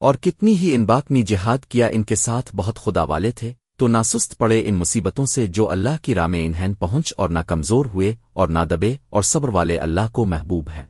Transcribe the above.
اور کتنی ہی ان باک نے جہاد کیا ان کے ساتھ بہت خدا والے تھے، تو نہ سست پڑے ان مصیبتوں سے جو اللہ کی راہ میں انہین پہنچ اور نہ کمزور ہوئے اور نہ دبے اور صبر والے اللہ کو محبوب ہیں۔